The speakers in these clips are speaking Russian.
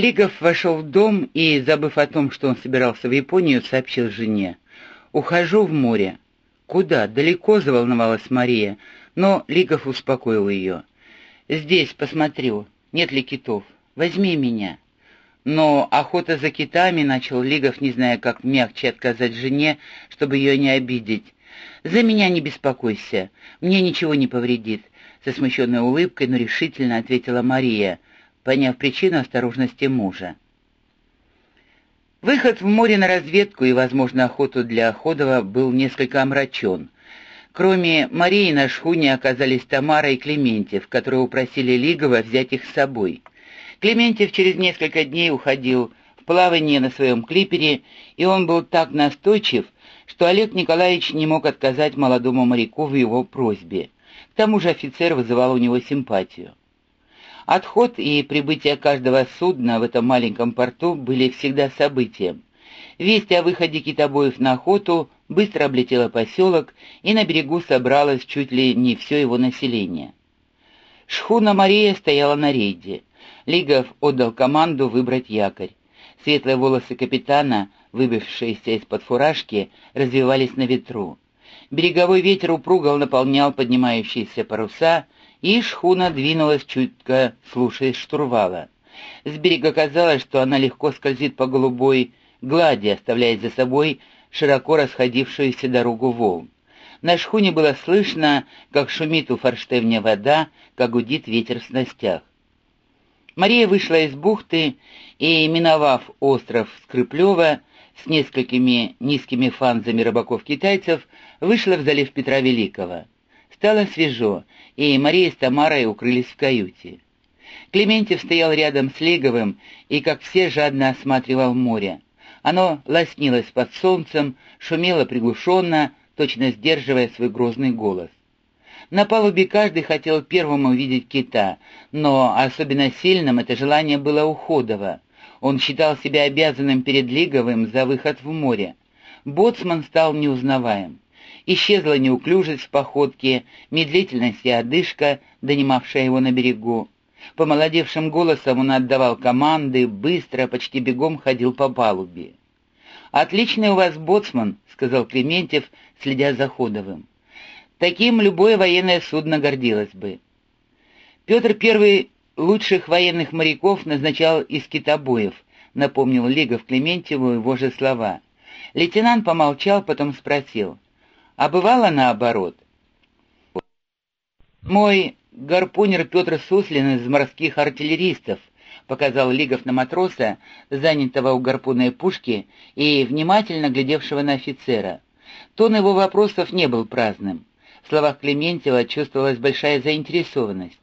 Лигов вошел в дом и, забыв о том, что он собирался в Японию, сообщил жене. «Ухожу в море». «Куда? Далеко?» — заволновалась Мария, но Лигов успокоил ее. «Здесь посмотрю, нет ли китов. Возьми меня». Но охота за китами, начал Лигов, не зная, как мягче отказать жене, чтобы ее не обидеть. «За меня не беспокойся, мне ничего не повредит», — со смущенной улыбкой, но решительно ответила Мария, поняв причину осторожности мужа. Выход в море на разведку и, возможно, охоту для Ходова был несколько омрачен. Кроме Марии на шхуне оказались Тамара и Клементьев, которые упросили Лигова взять их с собой. Клементьев через несколько дней уходил в плавание на своем клипере, и он был так настойчив, что Олег Николаевич не мог отказать молодому моряку в его просьбе. К тому же офицер вызывал у него симпатию. Отход и прибытие каждого судна в этом маленьком порту были всегда событием. Весть о выходе китобоев на охоту быстро облетела поселок, и на берегу собралось чуть ли не все его население. Шхуна Мария стояла на рейде. Лигов отдал команду выбрать якорь. Светлые волосы капитана, выбившиеся из-под фуражки, развивались на ветру. Береговой ветер упругал наполнял поднимающиеся паруса, и шхуна двинулась чутко, слушаясь штурвала. С берега казалось, что она легко скользит по голубой глади, оставляя за собой широко расходившуюся дорогу волн. На шхуне было слышно, как шумит у форштевня вода, как гудит ветер в снастях. Мария вышла из бухты и, миновав остров Скрыплева с несколькими низкими фанзами рыбаков-китайцев, вышла в залив Петра Великого. Стало свежо, и Мария с Тамарой укрылись в каюте. Клементьев стоял рядом с Леговым и, как все, жадно осматривал море. Оно лоснилось под солнцем, шумело приглушенно, точно сдерживая свой грозный голос. На палубе каждый хотел первым увидеть кита, но особенно сильным это желание было у Ходова. Он считал себя обязанным перед Лиговым за выход в море. Боцман стал неузнаваем. Исчезла неуклюжесть в походке, медлительность и одышка, донимавшая его на берегу. Помолодевшим голосом он отдавал команды, быстро, почти бегом ходил по палубе. «Отличный у вас боцман», — сказал Клементьев, следя за Ходовым. «Таким любое военное судно гордилось бы». Петр I лучших военных моряков назначал из китобоев, напомнил Лигов Клементьеву его же слова. Лейтенант помолчал, потом спросил — а бывало наоборот. Мой гарпунер Петр Суслин из морских артиллеристов показал Лигов на матроса, занятого у гарпунной пушки и внимательно глядевшего на офицера. Тон его вопросов не был праздным. В словах Клементьева чувствовалась большая заинтересованность.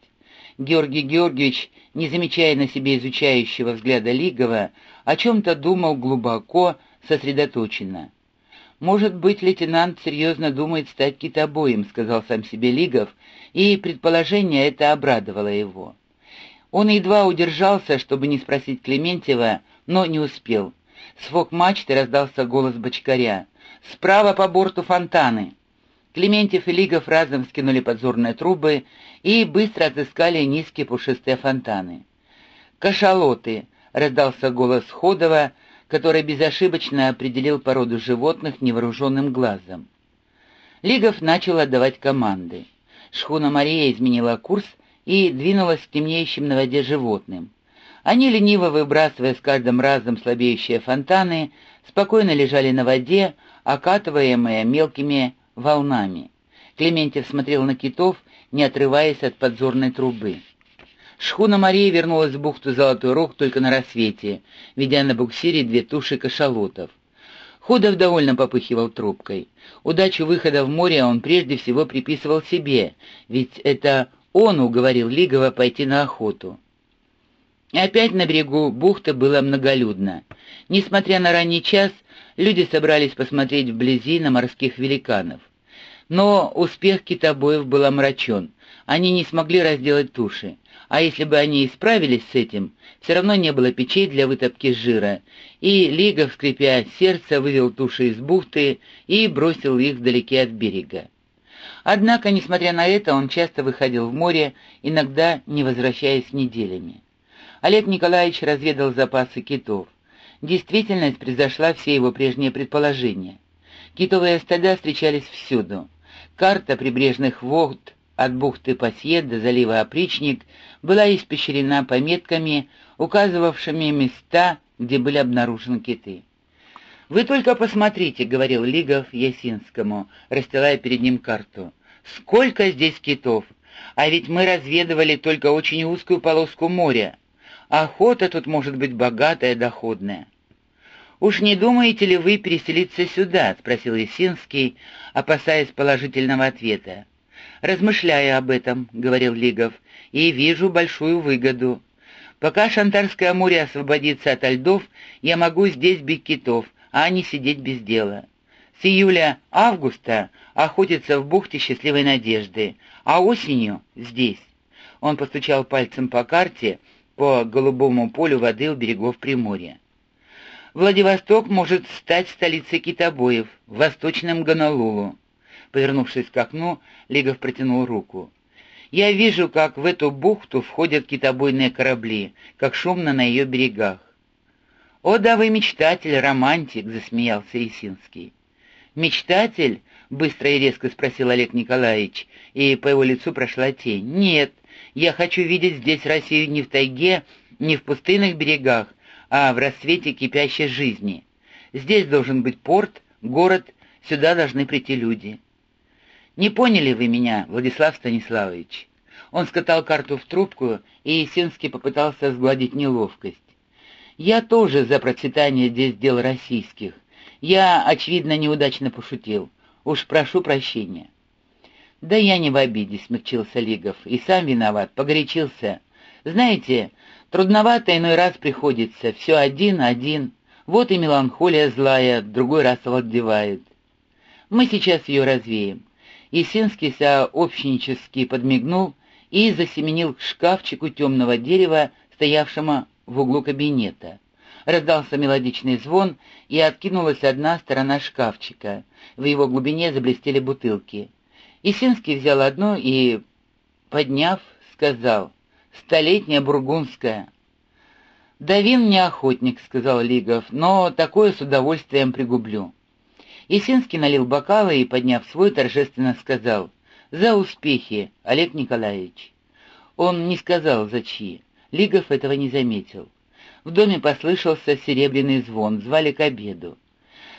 Георгий Георгиевич, не замечая на себе изучающего взгляда Лигова, о чем-то думал глубоко, сосредоточенно. «Может быть, лейтенант серьезно думает стать китобоем», — сказал сам себе Лигов, и предположение это обрадовало его. Он едва удержался, чтобы не спросить Клементьева, но не успел. С фок-мачты раздался голос бочкаря. «Справа по борту фонтаны!» Клементьев и Лигов разом скинули подзорные трубы и быстро отыскали низкие пушистые фонтаны. «Кашалоты!» — раздался голос Ходова — который безошибочно определил породу животных невооруженным глазом. Лигов начал отдавать команды. Шхуна Мария изменила курс и двинулась к темнеющим на воде животным. Они, лениво выбрасывая с каждым разом слабеющие фонтаны, спокойно лежали на воде, окатываемые мелкими волнами. Клементьев смотрел на китов, не отрываясь от подзорной трубы. Шхуна Мария вернулась в бухту Золотой Рог только на рассвете, ведя на буксире две туши кашалотов. Ходов довольно попыхивал трубкой. Удачу выхода в море он прежде всего приписывал себе, ведь это он уговорил Лигова пойти на охоту. Опять на берегу бухты было многолюдно. Несмотря на ранний час, люди собрались посмотреть вблизи на морских великанов. Но успех китобоев был омрачен. Они не смогли разделать туши. А если бы они и справились с этим, все равно не было печей для вытопки жира, и Лигов, скрипя сердце, вывел туши из бухты и бросил их вдалеке от берега. Однако, несмотря на это, он часто выходил в море, иногда не возвращаясь неделями. Олег Николаевич разведал запасы китов. Действительность превзошла все его прежние предположения. Китовые стада встречались всюду. Карта прибрежных вод от бухты Пасье до залива Опричник была испещрена пометками, указывавшими места, где были обнаружены киты. «Вы только посмотрите», — говорил Лигов Ясинскому, расстилая перед ним карту. «Сколько здесь китов! А ведь мы разведывали только очень узкую полоску моря. Охота тут может быть богатая, доходная». «Уж не думаете ли вы переселиться сюда?» — спросил Ясинский, опасаясь положительного ответа. «Размышляя об этом», — говорил Лигов, — «и вижу большую выгоду. Пока Шантарское море освободится от льдов, я могу здесь бить китов, а не сидеть без дела. С июля-августа охотиться в бухте Счастливой Надежды, а осенью — здесь. Он постучал пальцем по карте по голубому полю воды у берегов Приморья. Владивосток может стать столицей китобоев, восточным Гонолулу. Повернувшись к окну, Лигов протянул руку. «Я вижу, как в эту бухту входят китобойные корабли, как шумно на ее берегах. «О да вы мечтатель, романтик!» — засмеялся Исинский. «Мечтатель?» — быстро и резко спросил Олег Николаевич, и по его лицу прошла тень. «Нет, я хочу видеть здесь Россию не в тайге, не в пустынных берегах, а в рассвете кипящей жизни. Здесь должен быть порт, город, сюда должны прийти люди». «Не поняли вы меня, Владислав Станиславович?» Он скатал карту в трубку, и Есинский попытался сгладить неловкость. Я тоже за процветание здесь дел российских. Я, очевидно, неудачно пошутил. Уж прошу прощения». «Да я не в обиде», — смягчился Лигов. «И сам виноват, погорячился. Знаете, трудновато иной раз приходится. Все один-один. Вот и меланхолия злая, другой раз овладевает. Мы сейчас ее развеем». Есинский сообщнически подмигнул и засеменил к шкафчику темного дерева, стоявшему в углу кабинета. Раздался мелодичный звон, и откинулась одна сторона шкафчика. В его глубине заблестели бутылки. Исинский взял одну и, подняв, сказал «Столетняя бургундская». «Давин не охотник», — сказал Лигов, — «но такое с удовольствием пригублю». Исинский налил бокалы и, подняв свой, торжественно сказал «За успехи, Олег Николаевич». Он не сказал, за чьи. Лигов этого не заметил. В доме послышался серебряный звон, звали к обеду.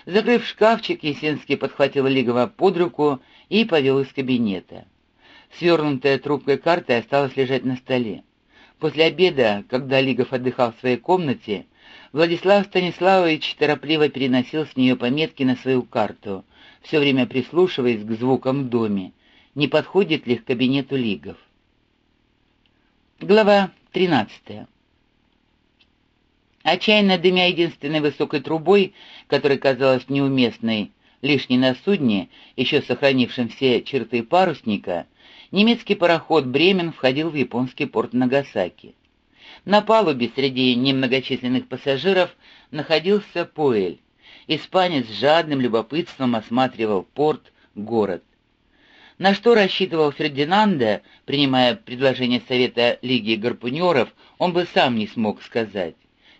Закрыв шкафчик, Есинский подхватил Лигова под руку и повел из кабинета. Свернутая трубкой карта осталась лежать на столе. После обеда, когда Лигов отдыхал в своей комнате, Владислав Станиславович торопливо переносил с нее пометки на свою карту, все время прислушиваясь к звукам в доме, не подходит ли к кабинету Лигов. Глава 13. Отчаянно дымя единственной высокой трубой, которая казалась неуместной, лишней на судне, еще сохранившем все черты парусника, немецкий пароход «Бремен» входил в японский порт Нагасаки. На палубе среди немногочисленных пассажиров находился Пуэль. Испанец с жадным любопытством осматривал порт, город. На что рассчитывал Фердинанда, принимая предложение Совета Лиги Гарпунеров, он бы сам не смог сказать.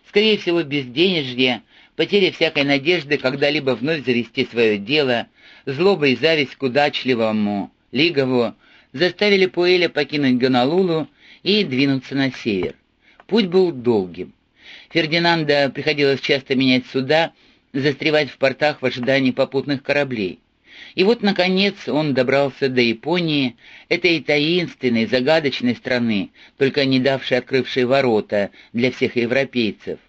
Скорее всего, безденежье, потеря всякой надежды когда-либо вновь завести свое дело, злоба и зависть к удачливому Лигову заставили Пуэля покинуть Гонолулу и двинуться на север. Путь был долгим. Фердинанда приходилось часто менять суда, застревать в портах в ожидании попутных кораблей. И вот, наконец, он добрался до Японии, этой таинственной, загадочной страны, только не давшей открывшей ворота для всех европейцев.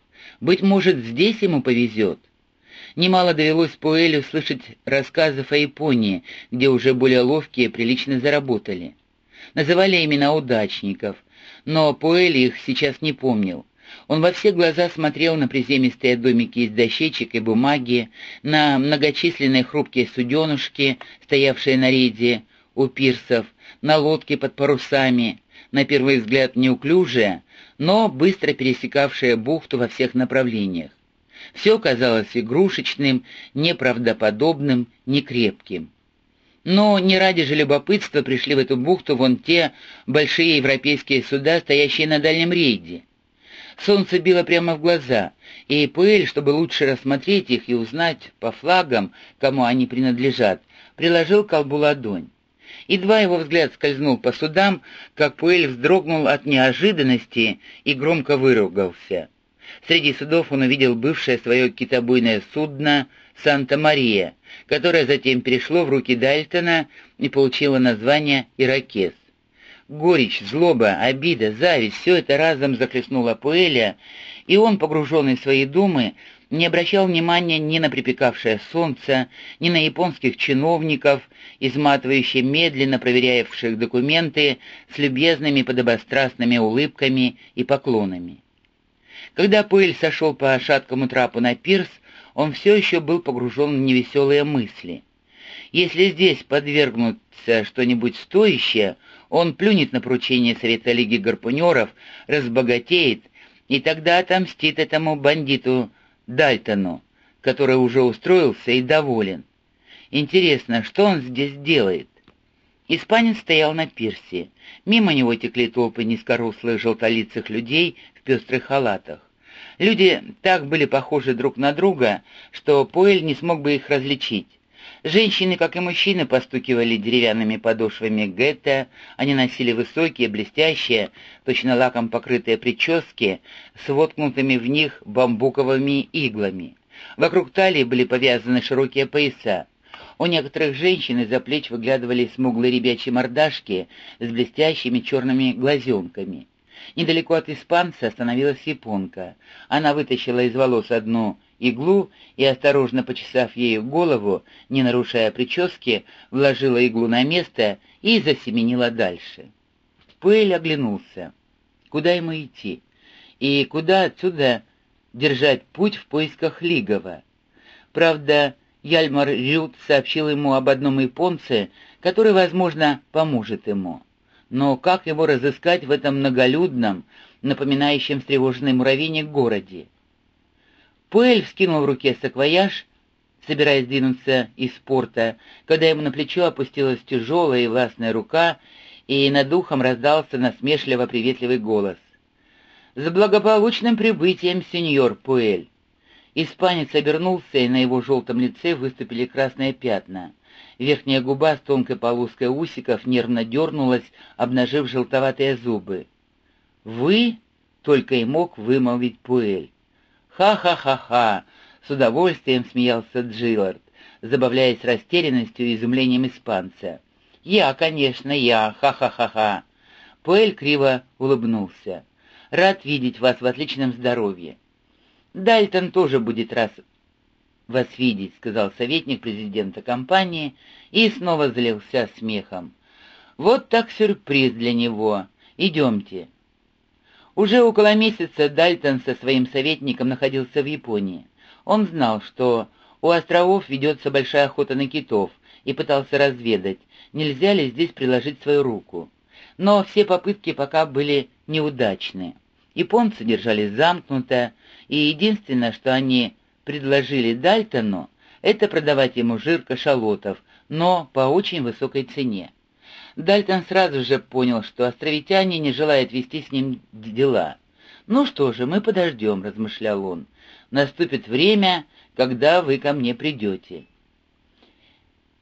Быть может, здесь ему повезет. Немало довелось Пуэлю слышать рассказов о Японии, где уже более ловкие прилично заработали. Называли имена удачников, но Пуэль их сейчас не помнил. Он во все глаза смотрел на приземистые домики из дощечек и бумаги, на многочисленные хрупкие суденушки, стоявшие на рейде у пирсов, на лодки под парусами, на первый взгляд неуклюжие, но быстро пересекавшие бухту во всех направлениях. Все казалось игрушечным, неправдоподобным, некрепким. Но не ради же любопытства пришли в эту бухту вон те большие европейские суда, стоящие на дальнем рейде. Солнце било прямо в глаза, и Пуэль, чтобы лучше рассмотреть их и узнать по флагам, кому они принадлежат, приложил колбу ладонь. Едва его взгляд скользнул по судам, как Пуэль вздрогнул от неожиданности и громко выругался. Среди судов он увидел бывшее свое китобойное судно «Санта-Мария», которое затем перешло в руки Дальтона и получило название «Иракес». Горечь, злоба, обида, зависть — все это разом захлестнуло Пуэля, и он, погруженный в свои думы, не обращал внимания ни на припекавшее солнце, ни на японских чиновников, изматывающие медленно проверяющих документы с любезными подобострастными улыбками и поклонами. Когда Пуэль сошел по шаткому трапу на пирс, он все еще был погружен в невеселые мысли. Если здесь подвергнуться что-нибудь стоящее, он плюнет на поручение Совета Лиги Гарпунеров, разбогатеет, и тогда отомстит этому бандиту Дальтону, который уже устроился и доволен. Интересно, что он здесь делает? Испанец стоял на пирсе. Мимо него текли толпы низкорослых желтолицых людей в пестрых халатах. Люди так были похожи друг на друга, что Поэль не смог бы их различить. Женщины, как и мужчины, постукивали деревянными подошвами гетто, они носили высокие, блестящие, точно лаком покрытые прически с воткнутыми в них бамбуковыми иглами. Вокруг талии были повязаны широкие пояса. У некоторых женщин из-за плеч выглядывали смуглые ребячьи мордашки с блестящими черными глазенками. Недалеко от испанца остановилась японка. Она вытащила из волос одну иглу и, осторожно почесав ею голову, не нарушая прически, вложила иглу на место и засеменила дальше. Пуэль оглянулся. Куда ему идти? И куда отсюда держать путь в поисках Лигова? Правда, Яльмар Рют сообщил ему об одном японце, который, возможно, поможет ему. Но как его разыскать в этом многолюдном, напоминающем встревоженный муравейник городе? Пуэль вскинул в руке саквояж, собираясь двинуться из порта, когда ему на плечо опустилась тяжелая и властная рука, и над духом раздался насмешливо приветливый голос. «С благополучным прибытием, сеньор Пуэль!» Испанец обернулся, и на его желтом лице выступили красные пятна. Верхняя губа с тонкой полоской усиков нервно дернулась, обнажив желтоватые зубы. «Вы?» — только и мог вымолвить Пуэль. «Ха-ха-ха-ха!» — с удовольствием смеялся Джиллард, забавляясь растерянностью и изумлением испанца. «Я, конечно, я! Ха-ха-ха-ха!» Пуэль криво улыбнулся. «Рад видеть вас в отличном здоровье». «Дальтон тоже будет рад вас видеть», — сказал советник президента компании и снова залился смехом. «Вот так сюрприз для него. Идемте». Уже около месяца Дальтон со своим советником находился в Японии. Он знал, что у островов ведется большая охота на китов, и пытался разведать, нельзя ли здесь приложить свою руку. Но все попытки пока были неудачны. Японцы держались замкнуто, и единственное, что они предложили Дальтону, это продавать ему жир кашалотов, но по очень высокой цене. Дальтон сразу же понял, что островитяне не желают вести с ним дела. «Ну что же, мы подождем», — размышлял он. «Наступит время, когда вы ко мне придете».